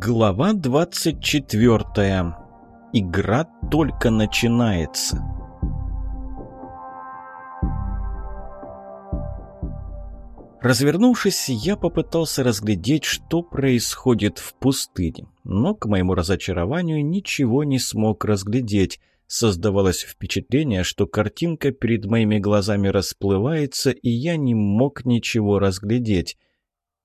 Глава 24. Игра только начинается. Развернувшись, я попытался разглядеть, что происходит в пустыне, но, к моему разочарованию, ничего не смог разглядеть. Создавалось впечатление, что картинка перед моими глазами расплывается, и я не мог ничего разглядеть.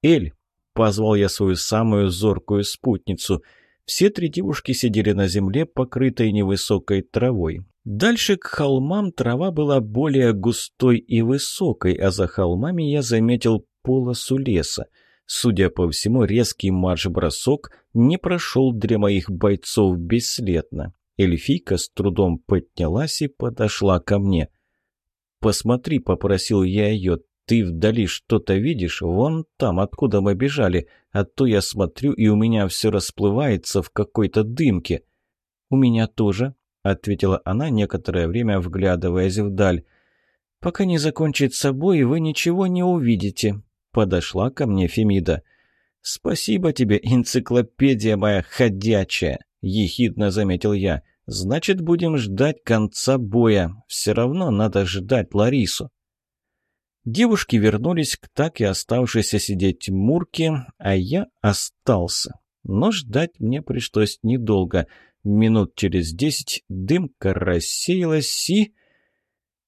«Эль!» Позвал я свою самую зоркую спутницу. Все три девушки сидели на земле, покрытой невысокой травой. Дальше к холмам трава была более густой и высокой, а за холмами я заметил полосу леса. Судя по всему, резкий марш-бросок не прошел для моих бойцов бесследно. Эльфийка с трудом поднялась и подошла ко мне. «Посмотри», — попросил я ее, ты вдали что-то видишь? Вон там, откуда мы бежали. А то я смотрю, и у меня все расплывается в какой-то дымке». «У меня тоже», — ответила она, некоторое время вглядываясь вдаль. «Пока не закончит собой, вы ничего не увидите», — подошла ко мне Фемида. «Спасибо тебе, энциклопедия моя ходячая», — ехидно заметил я. «Значит, будем ждать конца боя. Все равно надо ждать Ларису». Девушки вернулись к так и оставшейся сидеть Мурке, а я остался. Но ждать мне пришлось недолго. Минут через десять дымка рассеялась и...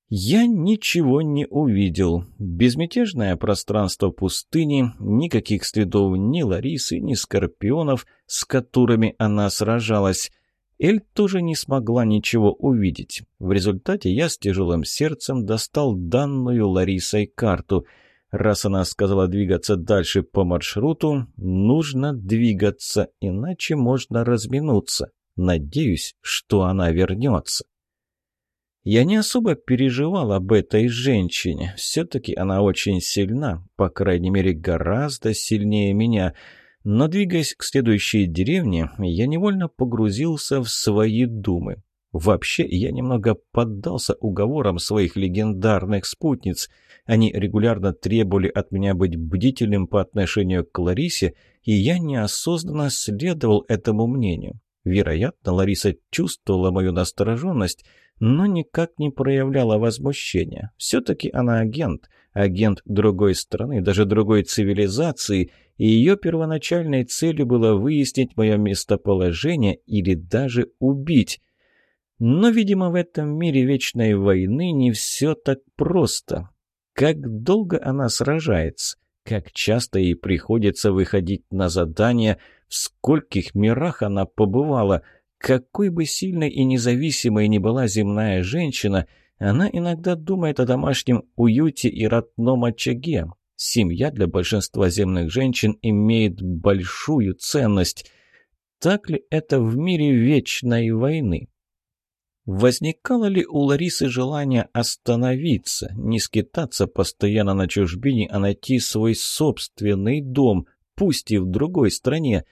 Я ничего не увидел. Безмятежное пространство пустыни, никаких следов ни Ларисы, ни Скорпионов, с которыми она сражалась — Эль тоже не смогла ничего увидеть. В результате я с тяжелым сердцем достал данную Ларисой карту. Раз она сказала двигаться дальше по маршруту, нужно двигаться, иначе можно разминуться. Надеюсь, что она вернется. Я не особо переживал об этой женщине. Все-таки она очень сильна, по крайней мере, гораздо сильнее меня — но, двигаясь к следующей деревне, я невольно погрузился в свои думы. Вообще, я немного поддался уговорам своих легендарных спутниц. Они регулярно требовали от меня быть бдительным по отношению к Ларисе, и я неосознанно следовал этому мнению. Вероятно, Лариса чувствовала мою настороженность, но никак не проявляла возмущения. Все-таки она агент, агент другой страны, даже другой цивилизации — и ее первоначальной целью было выяснить мое местоположение или даже убить. Но, видимо, в этом мире вечной войны не все так просто. Как долго она сражается? Как часто ей приходится выходить на задания? В скольких мирах она побывала? Какой бы сильной и независимой ни была земная женщина, она иногда думает о домашнем уюте и родном очаге, Семья для большинства земных женщин имеет большую ценность. Так ли это в мире вечной войны? Возникало ли у Ларисы желание остановиться, не скитаться постоянно на чужбине, а найти свой собственный дом, пусть и в другой стране?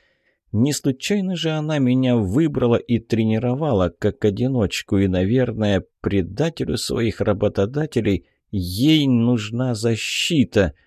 Не случайно же она меня выбрала и тренировала как одиночку, и, наверное, предателю своих работодателей ей нужна защита —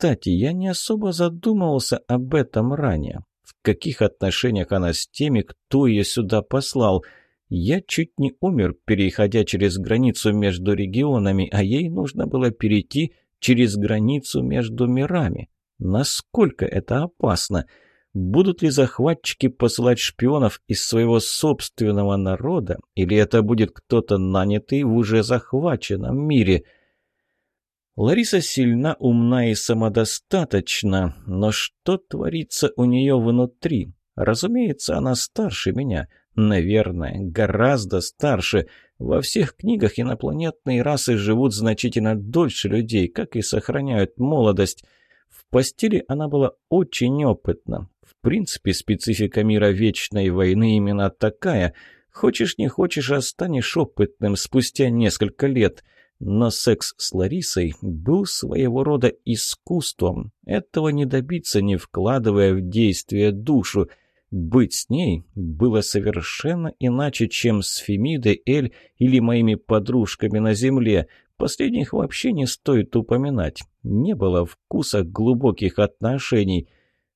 кстати, я не особо задумывался об этом ранее. В каких отношениях она с теми, кто ее сюда послал? Я чуть не умер, переходя через границу между регионами, а ей нужно было перейти через границу между мирами. Насколько это опасно? Будут ли захватчики посылать шпионов из своего собственного народа, или это будет кто-то нанятый в уже захваченном мире – Лариса сильна, умна и самодостаточна, но что творится у нее внутри? Разумеется, она старше меня. Наверное, гораздо старше. Во всех книгах инопланетные расы живут значительно дольше людей, как и сохраняют молодость. В постели она была очень опытна. В принципе, специфика мира Вечной войны именно такая. Хочешь не хочешь, а опытным спустя несколько лет – но секс с Ларисой был своего рода искусством. Этого не добиться, не вкладывая в действие душу. Быть с ней было совершенно иначе, чем с Фемидой, Эль или моими подружками на земле. Последних вообще не стоит упоминать. Не было вкуса глубоких отношений.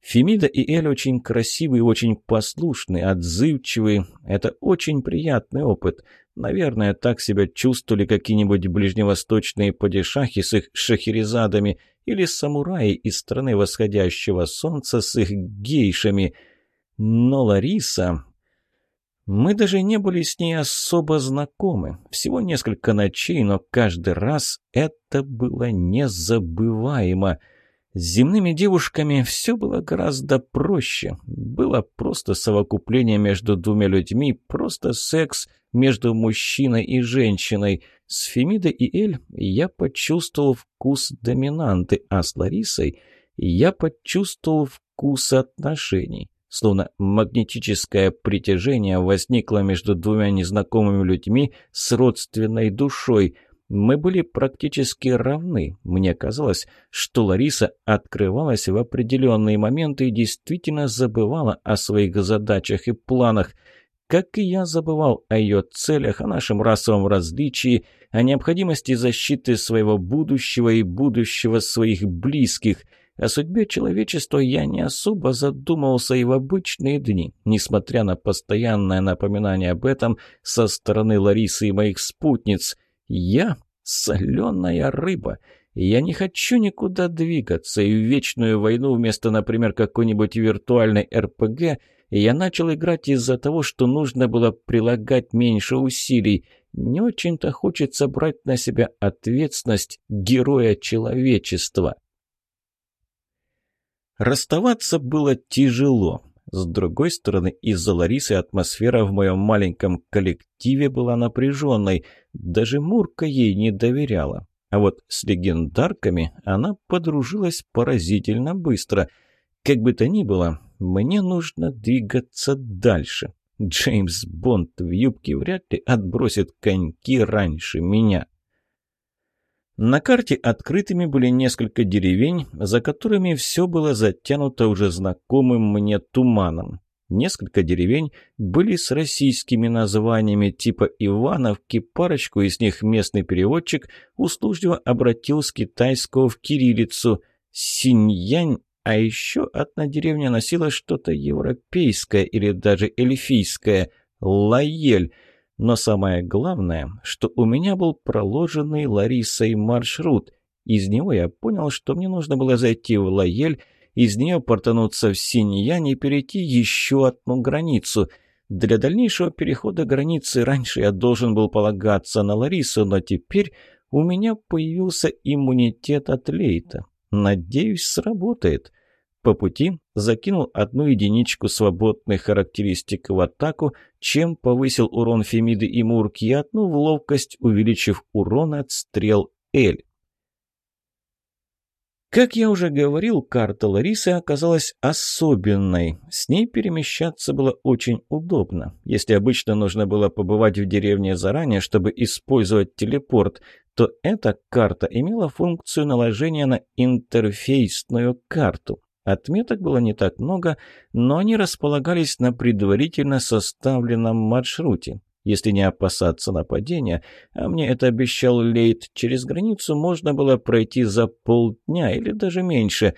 Фемида и Эль очень красивые, очень послушные, отзывчивые. Это очень приятный опыт. Наверное, так себя чувствовали какие-нибудь ближневосточные падишахи с их шахерезадами или самураи из страны восходящего солнца с их гейшами. Но Лариса... Мы даже не были с ней особо знакомы. Всего несколько ночей, но каждый раз это было незабываемо. С земными девушками все было гораздо проще. Было просто совокупление между двумя людьми, просто секс между мужчиной и женщиной. С Фемидой и Эль я почувствовал вкус доминанты, а с Ларисой я почувствовал вкус отношений. Словно магнетическое притяжение возникло между двумя незнакомыми людьми с родственной душой – мы были практически равны. Мне казалось, что Лариса открывалась в определенные моменты и действительно забывала о своих задачах и планах. Как и я забывал о ее целях, о нашем расовом различии, о необходимости защиты своего будущего и будущего своих близких. О судьбе человечества я не особо задумывался и в обычные дни, несмотря на постоянное напоминание об этом со стороны Ларисы и моих спутниц – я — соленая рыба. Я не хочу никуда двигаться, и в вечную войну вместо, например, какой-нибудь виртуальной РПГ я начал играть из-за того, что нужно было прилагать меньше усилий. Не очень-то хочется брать на себя ответственность героя человечества. Расставаться было тяжело. С другой стороны, из-за Ларисы атмосфера в моем маленьком коллективе была напряженной. Даже Мурка ей не доверяла. А вот с легендарками она подружилась поразительно быстро. Как бы то ни было, мне нужно двигаться дальше. Джеймс Бонд в юбке вряд ли отбросит коньки раньше меня. На карте открытыми были несколько деревень, за которыми все было затянуто уже знакомым мне туманом. Несколько деревень были с российскими названиями типа Ивановки, парочку из них местный переводчик услужливо обратил с китайского в кириллицу. «Синьянь», а еще одна деревня носила что-то европейское или даже эльфийское. «Лаель», но самое главное, что у меня был проложенный Ларисой маршрут. Из него я понял, что мне нужно было зайти в Лаель, из нее портануться в Синьян и перейти еще одну границу. Для дальнейшего перехода границы раньше я должен был полагаться на Ларису, но теперь у меня появился иммунитет от Лейта. Надеюсь, сработает. По пути закинул одну единичку свободных характеристик в атаку, чем повысил урон Фемиды и Мурки, и одну в ловкость, увеличив урон от стрел Эль. Как я уже говорил, карта Ларисы оказалась особенной. С ней перемещаться было очень удобно. Если обычно нужно было побывать в деревне заранее, чтобы использовать телепорт, то эта карта имела функцию наложения на интерфейсную карту. Отметок было не так много, но они располагались на предварительно составленном маршруте. Если не опасаться нападения, а мне это обещал Лейт, через границу можно было пройти за полдня или даже меньше.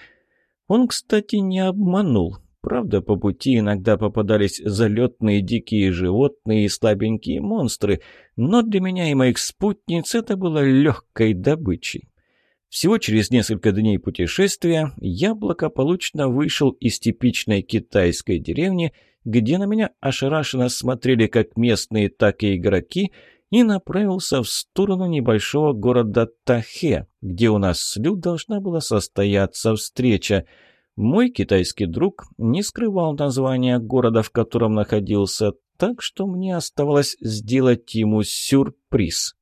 Он, кстати, не обманул. Правда, по пути иногда попадались залетные дикие животные и слабенькие монстры, но для меня и моих спутниц это было легкой добычей. Всего через несколько дней путешествия я благополучно вышел из типичной китайской деревни, где на меня ошарашенно смотрели как местные, так и игроки, и направился в сторону небольшого города Тахе, где у нас с Лю должна была состояться встреча. Мой китайский друг не скрывал названия города, в котором находился, так что мне оставалось сделать ему сюрприз.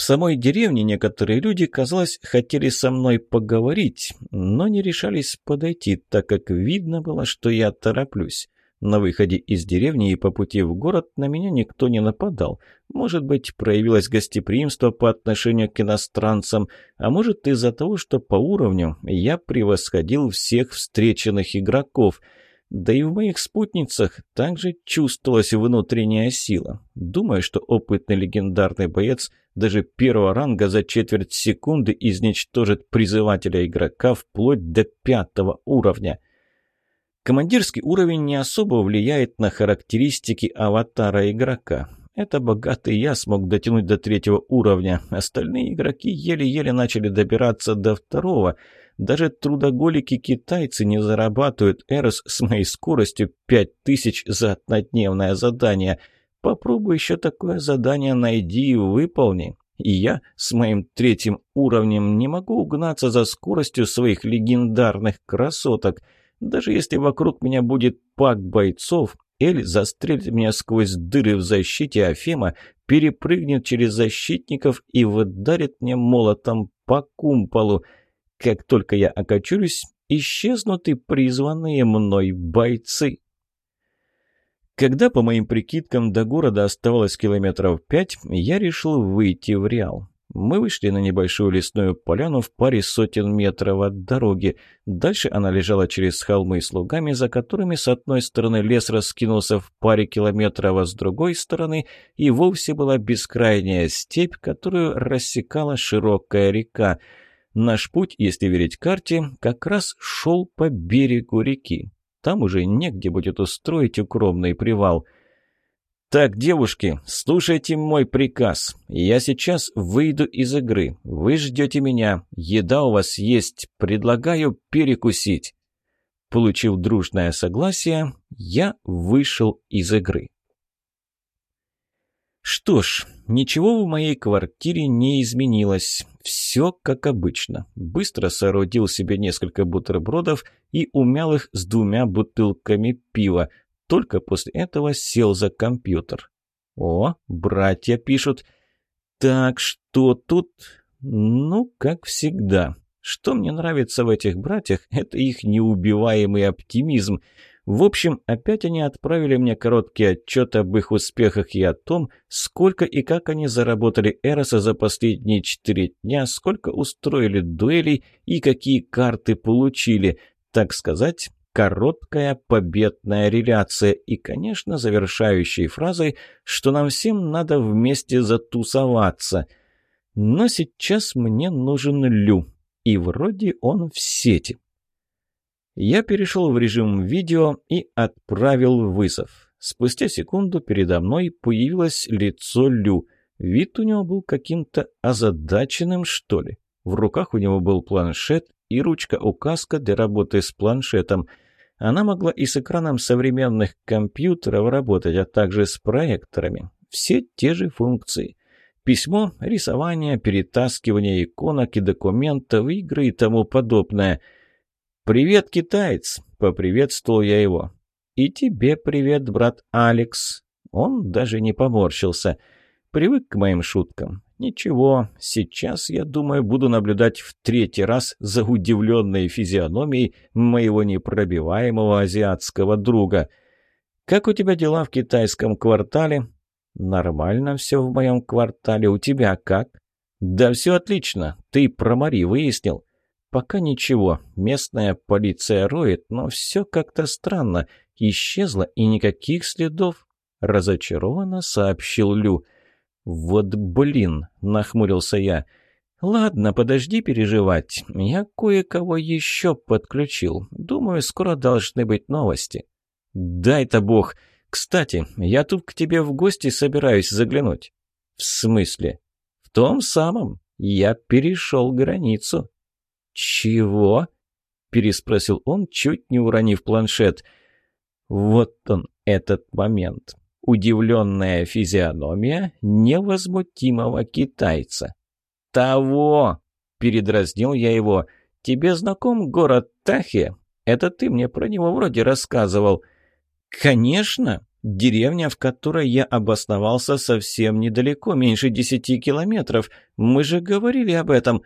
В самой деревне некоторые люди, казалось, хотели со мной поговорить, но не решались подойти, так как видно было, что я тороплюсь. На выходе из деревни и по пути в город на меня никто не нападал. Может быть, проявилось гостеприимство по отношению к иностранцам, а может из-за того, что по уровню я превосходил всех встреченных игроков – да и в моих спутницах также чувствовалась внутренняя сила. Думаю, что опытный легендарный боец даже первого ранга за четверть секунды изничтожит призывателя игрока вплоть до пятого уровня. Командирский уровень не особо влияет на характеристики аватара игрока. Это богатый я смог дотянуть до третьего уровня. Остальные игроки еле-еле начали добираться до второго. Даже трудоголики-китайцы не зарабатывают Эрос с моей скоростью 5000 за однодневное задание. Попробуй еще такое задание найди и выполни. И я с моим третьим уровнем не могу угнаться за скоростью своих легендарных красоток. Даже если вокруг меня будет пак бойцов, Эль застрелит меня сквозь дыры в защите, а Фема перепрыгнет через защитников и выдарит мне молотом по кумполу. Как только я окочурюсь, исчезнут и призванные мной бойцы. Когда, по моим прикидкам, до города оставалось километров пять, я решил выйти в Реал. Мы вышли на небольшую лесную поляну в паре сотен метров от дороги. Дальше она лежала через холмы с лугами, за которыми с одной стороны лес раскинулся в паре километров, а с другой стороны и вовсе была бескрайняя степь, которую рассекала широкая река. Наш путь, если верить карте, как раз шел по берегу реки. Там уже негде будет устроить укромный привал – «Так, девушки, слушайте мой приказ. Я сейчас выйду из игры. Вы ждете меня. Еда у вас есть. Предлагаю перекусить». Получив дружное согласие, я вышел из игры. Что ж, ничего в моей квартире не изменилось. Все как обычно. Быстро соорудил себе несколько бутербродов и умял их с двумя бутылками пива. Только после этого сел за компьютер. О, братья пишут. Так, что тут? Ну, как всегда. Что мне нравится в этих братьях, это их неубиваемый оптимизм. В общем, опять они отправили мне короткий отчет об их успехах и о том, сколько и как они заработали Эроса за последние четыре дня, сколько устроили дуэлей и какие карты получили. Так сказать, короткая победная реляция и, конечно, завершающей фразой, что нам всем надо вместе затусоваться. Но сейчас мне нужен Лю, и вроде он в сети. Я перешел в режим видео и отправил вызов. Спустя секунду передо мной появилось лицо Лю. Вид у него был каким-то озадаченным, что ли. В руках у него был планшет и ручка-указка для работы с планшетом. Она могла и с экраном современных компьютеров работать, а также с проекторами. Все те же функции. Письмо, рисование, перетаскивание иконок и документов, игры и тому подобное. «Привет, китаец!» — поприветствовал я его. «И тебе привет, брат Алекс!» Он даже не поморщился. Привык к моим шуткам. Ничего, сейчас, я думаю, буду наблюдать в третий раз за удивленной физиономией моего непробиваемого азиатского друга. «Как у тебя дела в китайском квартале?» «Нормально все в моем квартале. У тебя как?» «Да все отлично. Ты про Мари выяснил?» «Пока ничего. Местная полиция роет, но все как-то странно. Исчезла и никаких следов», — разочарованно сообщил. «Лю». «Вот блин!» – нахмурился я. «Ладно, подожди переживать. Я кое-кого еще подключил. Думаю, скоро должны быть новости». «Дай-то бог! Кстати, я тут к тебе в гости собираюсь заглянуть». «В смысле?» «В том самом. Я перешел границу». «Чего?» – переспросил он, чуть не уронив планшет. «Вот он, этот момент удивленная физиономия невозмутимого китайца. «Того!» – передразнил я его. «Тебе знаком город Тахе? Это ты мне про него вроде рассказывал». «Конечно!» Деревня, в которой я обосновался совсем недалеко, меньше десяти километров. Мы же говорили об этом.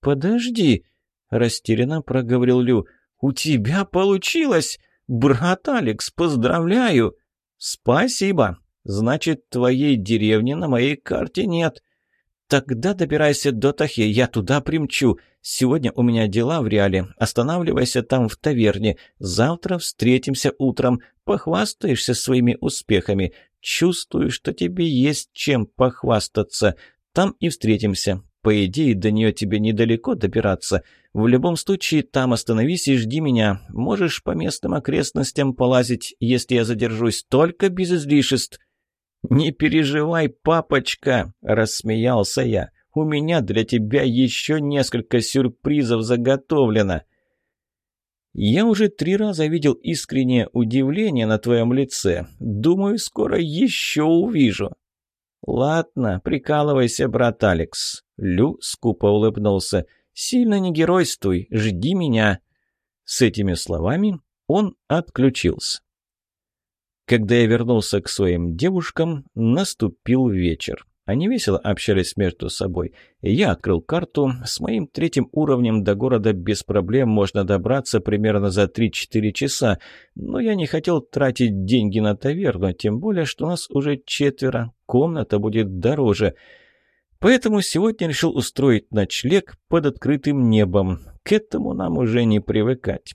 Подожди, растерянно проговорил Лю. У тебя получилось! Брат Алекс, поздравляю! «Спасибо. Значит, твоей деревни на моей карте нет». «Тогда добирайся до Тахе, я туда примчу. Сегодня у меня дела в реале. Останавливайся там в таверне. Завтра встретимся утром. Похвастаешься своими успехами. Чувствую, что тебе есть чем похвастаться. Там и встретимся. По идее, до нее тебе недалеко добираться. В любом случае, там остановись и жди меня. Можешь по местным окрестностям полазить, если я задержусь, только без излишеств». «Не переживай, папочка!» – рассмеялся я. «У меня для тебя еще несколько сюрпризов заготовлено». «Я уже три раза видел искреннее удивление на твоем лице. Думаю, скоро еще увижу». «Ладно, прикалывайся, брат Алекс». Лю скупо улыбнулся. «Сильно не геройствуй, жди меня». С этими словами он отключился. Когда я вернулся к своим девушкам, наступил вечер. Они весело общались между собой. Я открыл карту. С моим третьим уровнем до города без проблем можно добраться примерно за 3-4 часа. Но я не хотел тратить деньги на таверну, тем более, что нас уже четверо. Комната будет дороже. Поэтому сегодня решил устроить ночлег под открытым небом. К этому нам уже не привыкать.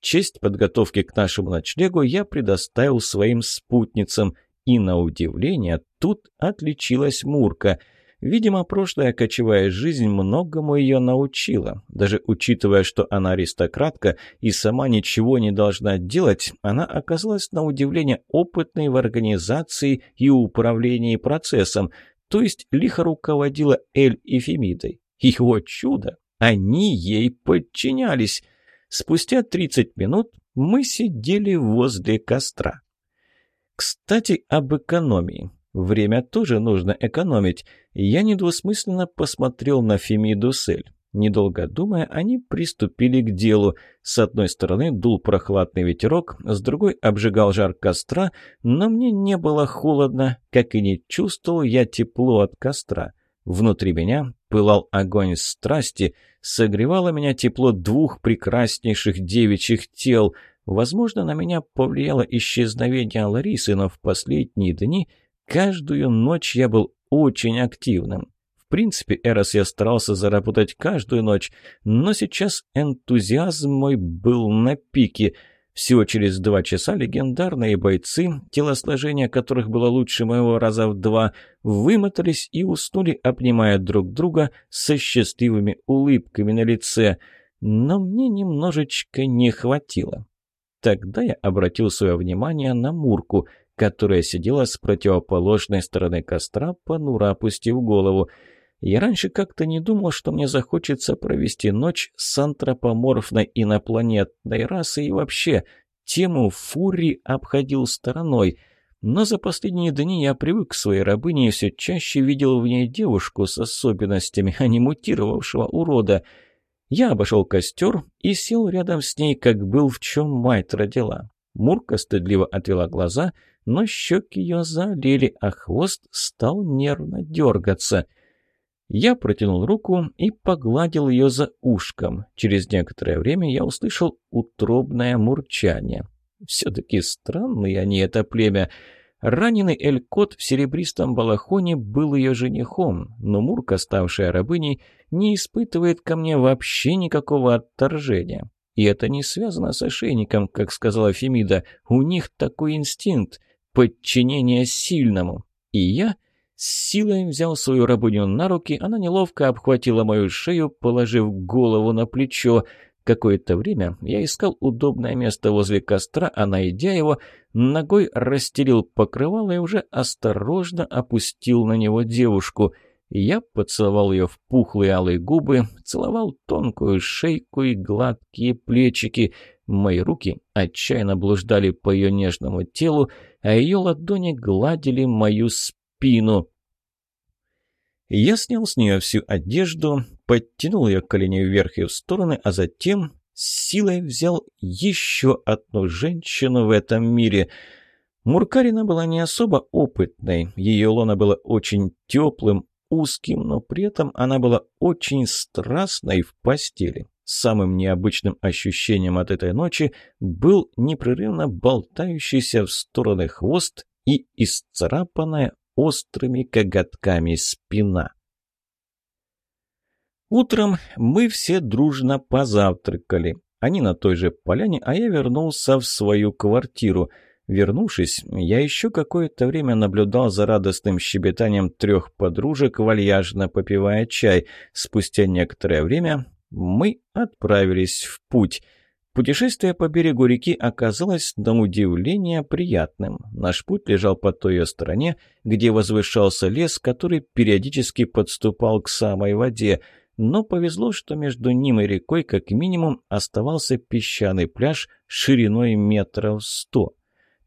Честь подготовки к нашему ночлегу я предоставил своим спутницам – и, на удивление, тут отличилась Мурка. Видимо, прошлая кочевая жизнь многому ее научила. Даже учитывая, что она аристократка и сама ничего не должна делать, она оказалась на удивление опытной в организации и управлении процессом, то есть лихо руководила Эль и Фемидой. И, о чудо, они ей подчинялись. Спустя 30 минут мы сидели возле костра. Кстати, об экономии. Время тоже нужно экономить. Я недвусмысленно посмотрел на Фемиду Сель. Недолго думая, они приступили к делу. С одной стороны дул прохладный ветерок, с другой обжигал жар костра, но мне не было холодно, как и не чувствовал я тепло от костра. Внутри меня пылал огонь страсти, согревало меня тепло двух прекраснейших девичьих тел — Возможно, на меня повлияло исчезновение Ларисы, но в последние дни каждую ночь я был очень активным. В принципе, Эрос я старался заработать каждую ночь, но сейчас энтузиазм мой был на пике. Всего через два часа легендарные бойцы, телосложение которых было лучше моего раза в два, вымотались и уснули, обнимая друг друга со счастливыми улыбками на лице. Но мне немножечко не хватило. Тогда я обратил свое внимание на Мурку, которая сидела с противоположной стороны костра, понуро опустив голову. Я раньше как-то не думал, что мне захочется провести ночь с антропоморфной инопланетной расой и вообще тему фури обходил стороной. Но за последние дни я привык к своей рабыне и все чаще видел в ней девушку с особенностями, а не мутировавшего урода — я обошел костер и сел рядом с ней, как был в чем мать родила. Мурка стыдливо отвела глаза, но щеки ее залили, а хвост стал нервно дергаться. Я протянул руку и погладил ее за ушком. Через некоторое время я услышал утробное мурчание. Все-таки странные они, это племя. Раненый Элькот в серебристом балахоне был ее женихом, но Мурка, ставшая рабыней, не испытывает ко мне вообще никакого отторжения. И это не связано с ошейником, как сказала Фемида. У них такой инстинкт – подчинение сильному. И я с силой взял свою рабыню на руки, она неловко обхватила мою шею, положив голову на плечо – Какое-то время я искал удобное место возле костра, а найдя его, ногой расстелил покрывало и уже осторожно опустил на него девушку. Я поцеловал ее в пухлые алые губы, целовал тонкую шейку и гладкие плечики. Мои руки отчаянно блуждали по ее нежному телу, а ее ладони гладили мою спину. Я снял с нее всю одежду, подтянул ее колени вверх и в стороны, а затем с силой взял еще одну женщину в этом мире. Муркарина была не особо опытной, ее лона было очень теплым, узким, но при этом она была очень страстной в постели. Самым необычным ощущением от этой ночи был непрерывно болтающийся в стороны хвост и исцарапанная острыми коготками спина. Утром мы все дружно позавтракали. Они на той же поляне, а я вернулся в свою квартиру. Вернувшись, я еще какое-то время наблюдал за радостным щебетанием трех подружек, вальяжно попивая чай. Спустя некоторое время мы отправились в путь. Путешествие по берегу реки оказалось, на удивление, приятным. Наш путь лежал по той стороне, где возвышался лес, который периодически подступал к самой воде. Но повезло, что между ним и рекой как минимум оставался песчаный пляж шириной метров сто.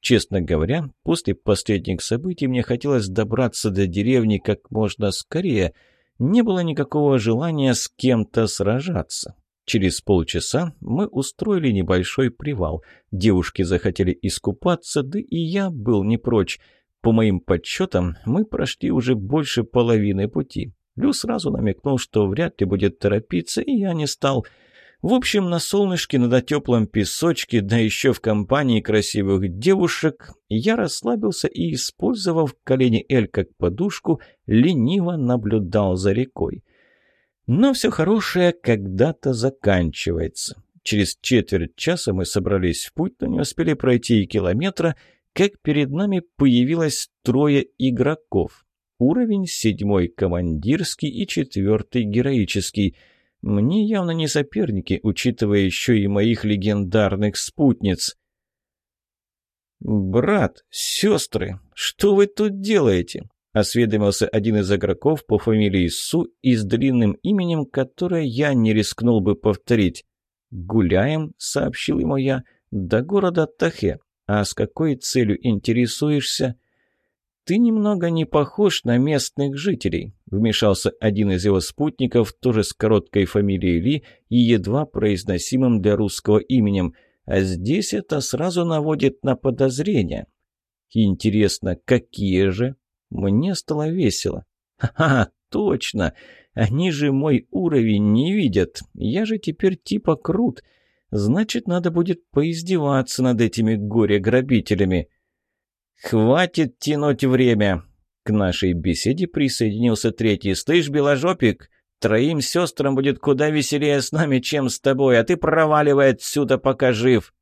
Честно говоря, после последних событий мне хотелось добраться до деревни как можно скорее. Не было никакого желания с кем-то сражаться. Через полчаса мы устроили небольшой привал. Девушки захотели искупаться, да и я был не прочь. По моим подсчетам, мы прошли уже больше половины пути. Лю сразу намекнул, что вряд ли будет торопиться, и я не стал – в общем, на солнышке, на теплом песочке, да еще в компании красивых девушек, я расслабился и, использовав колени Эль как подушку, лениво наблюдал за рекой. Но все хорошее когда-то заканчивается. Через четверть часа мы собрались в путь, но не успели пройти и километра, как перед нами появилось трое игроков. Уровень седьмой командирский и четвертый героический – мне явно не соперники, учитывая еще и моих легендарных спутниц. «Брат, сестры, что вы тут делаете?» — осведомился один из игроков по фамилии Су и с длинным именем, которое я не рискнул бы повторить. «Гуляем», — сообщил ему я, — «до города Тахе. А с какой целью интересуешься?» «Ты немного не похож на местных жителей», — вмешался один из его спутников, тоже с короткой фамилией Ли и едва произносимым для русского именем. «А здесь это сразу наводит на подозрения». «Интересно, какие же?» Мне стало весело. «Ха-ха, точно! Они же мой уровень не видят. Я же теперь типа крут. Значит, надо будет поиздеваться над этими горе-грабителями». «Хватит тянуть время!» К нашей беседе присоединился третий. «Слышь, Беложопик, троим сестрам будет куда веселее с нами, чем с тобой, а ты проваливай отсюда, пока жив!»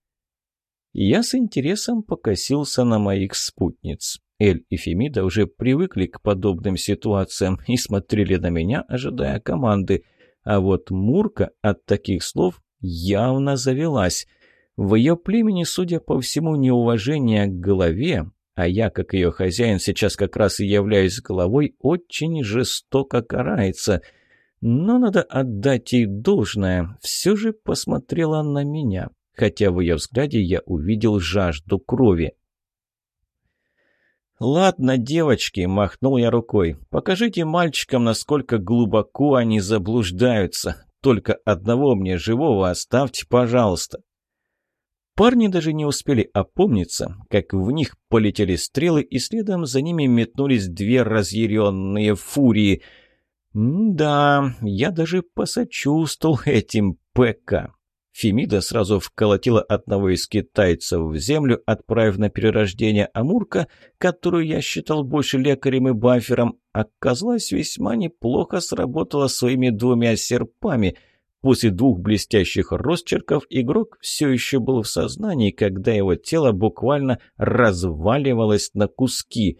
Я с интересом покосился на моих спутниц. Эль и Фемида уже привыкли к подобным ситуациям и смотрели на меня, ожидая команды. А вот Мурка от таких слов явно завелась. В ее племени, судя по всему, неуважение к голове а я, как ее хозяин, сейчас как раз и являюсь головой, очень жестоко карается. Но надо отдать ей должное, все же посмотрела на меня, хотя в ее взгляде я увидел жажду крови. «Ладно, девочки», — махнул я рукой, — «покажите мальчикам, насколько глубоко они заблуждаются. Только одного мне живого оставьте, пожалуйста». Парни даже не успели опомниться, как в них полетели стрелы, и следом за ними метнулись две разъяренные фурии. да, я даже посочувствовал этим ПК. Фемида сразу вколотила одного из китайцев в землю, отправив на перерождение Амурка, которую я считал больше лекарем и бафером, оказалось весьма неплохо сработала своими двумя серпами — После двух блестящих росчерков игрок все еще был в сознании, когда его тело буквально разваливалось на куски.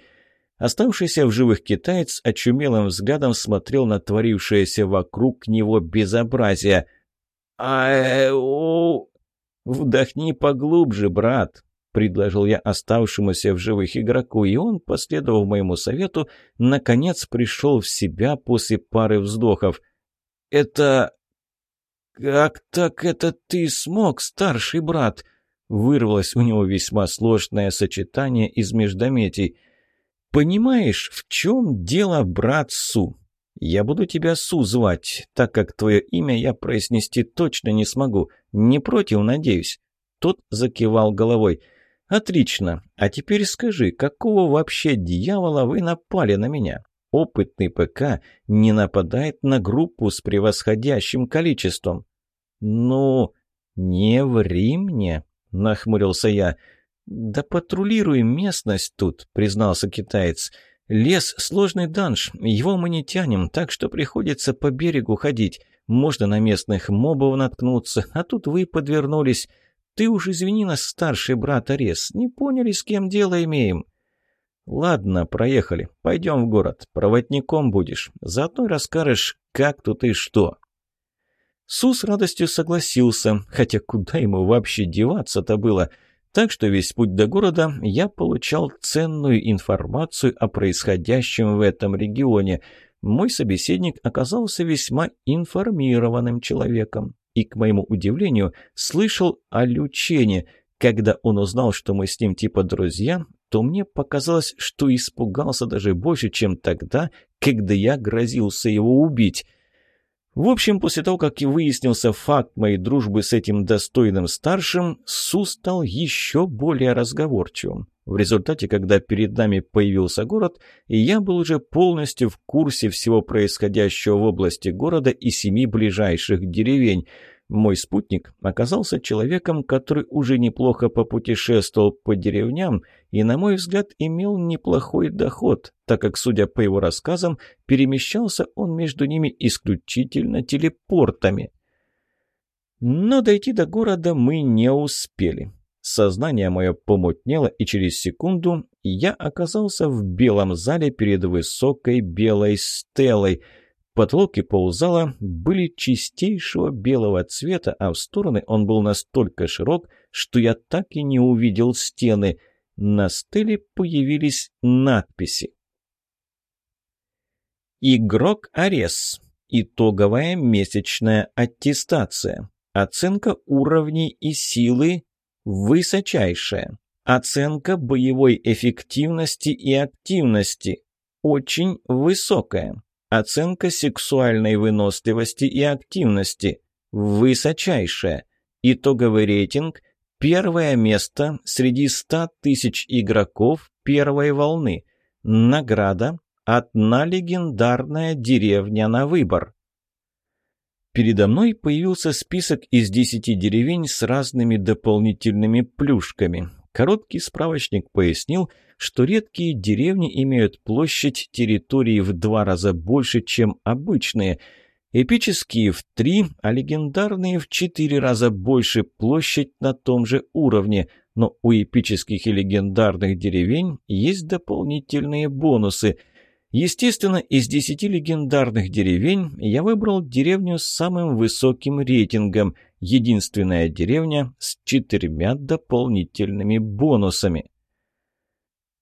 Оставшийся в живых китаец очумелым взглядом смотрел на творившееся вокруг него безобразие. «Ау!» «Вдохни поглубже, брат», — предложил я оставшемуся в живых игроку, и он, последовав моему совету, наконец пришел в себя после пары вздохов. «Это «Как так это ты смог, старший брат?» Вырвалось у него весьма сложное сочетание из междометий. «Понимаешь, в чем дело, брат Су? Я буду тебя Су звать, так как твое имя я произнести точно не смогу. Не против, надеюсь?» Тот закивал головой. «Отлично. А теперь скажи, какого вообще дьявола вы напали на меня? Опытный ПК не нападает на группу с превосходящим количеством. «Ну, не ври мне», — нахмурился я. «Да патрулируем местность тут», — признался китаец. «Лес — сложный данж, его мы не тянем, так что приходится по берегу ходить. Можно на местных мобов наткнуться, а тут вы подвернулись. Ты уж извини нас, старший брат Арес, не поняли, с кем дело имеем». «Ладно, проехали. Пойдем в город. Проводником будешь. Заодно расскажешь, как тут и что». Су с радостью согласился, хотя куда ему вообще деваться-то было. Так что весь путь до города я получал ценную информацию о происходящем в этом регионе. Мой собеседник оказался весьма информированным человеком и, к моему удивлению, слышал о Лючене. Когда он узнал, что мы с ним типа друзья, то мне показалось, что испугался даже больше, чем тогда, когда я грозился его убить. В общем, после того, как выяснился факт моей дружбы с этим достойным старшим, Су стал еще более разговорчивым. В результате, когда перед нами появился город, я был уже полностью в курсе всего происходящего в области города и семи ближайших деревень – мой спутник оказался человеком, который уже неплохо попутешествовал по деревням и, на мой взгляд, имел неплохой доход, так как, судя по его рассказам, перемещался он между ними исключительно телепортами. Но дойти до города мы не успели. Сознание мое помутнело, и через секунду я оказался в белом зале перед высокой белой стелой – Потолок и ползала были чистейшего белого цвета, а в стороны он был настолько широк, что я так и не увидел стены. На стеле появились надписи. Игрок Арес. Итоговая месячная аттестация. Оценка уровней и силы высочайшая. Оценка боевой эффективности и активности очень высокая. Оценка сексуальной выносливости и активности. Высочайшая. Итоговый рейтинг. Первое место среди 100 тысяч игроков первой волны. Награда. Одна легендарная деревня на выбор. Передо мной появился список из 10 деревень с разными дополнительными плюшками. Короткий справочник пояснил, что редкие деревни имеют площадь территории в два раза больше, чем обычные. Эпические в три, а легендарные в четыре раза больше площадь на том же уровне. Но у эпических и легендарных деревень есть дополнительные бонусы. Естественно, из десяти легендарных деревень я выбрал деревню с самым высоким рейтингом – единственная деревня с четырьмя дополнительными бонусами.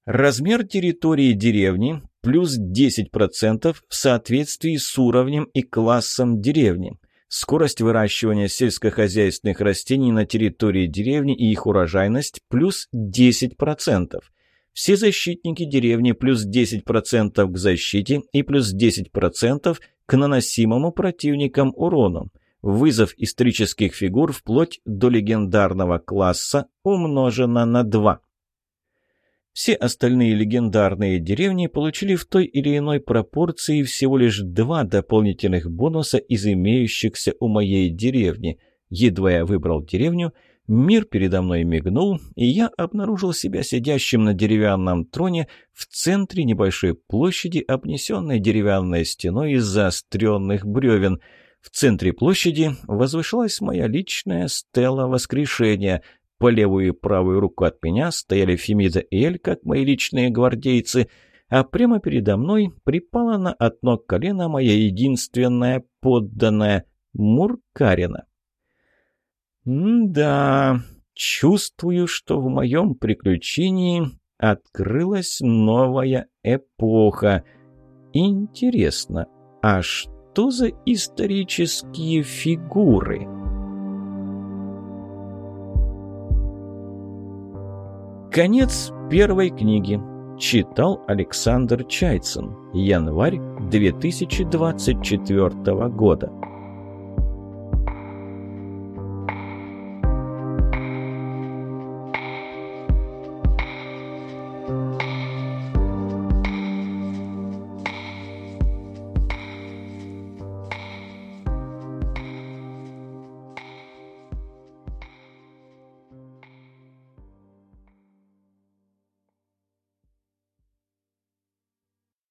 Размер территории деревни плюс 10% в соответствии с уровнем и классом деревни. Скорость выращивания сельскохозяйственных растений на территории деревни и их урожайность плюс 10%. Все защитники деревни плюс 10% к защите и плюс 10% к наносимому противникам урону. Вызов исторических фигур вплоть до легендарного класса умножено на 2. Все остальные легендарные деревни получили в той или иной пропорции всего лишь два дополнительных бонуса из имеющихся у моей деревни. Едва я выбрал деревню, мир передо мной мигнул, и я обнаружил себя сидящим на деревянном троне в центре небольшой площади, обнесенной деревянной стеной из заостренных бревен – в центре площади возвышалась моя личная стела воскрешения. По левую и правую руку от меня стояли Фемида и Эль, как мои личные гвардейцы, а прямо передо мной припала на одно колено моя единственная подданная Муркарина. «Да, чувствую, что в моем приключении открылась новая эпоха. Интересно, а что?» за исторические фигуры? Конец первой книги. Читал Александр Чайцин. Январь 2024 года.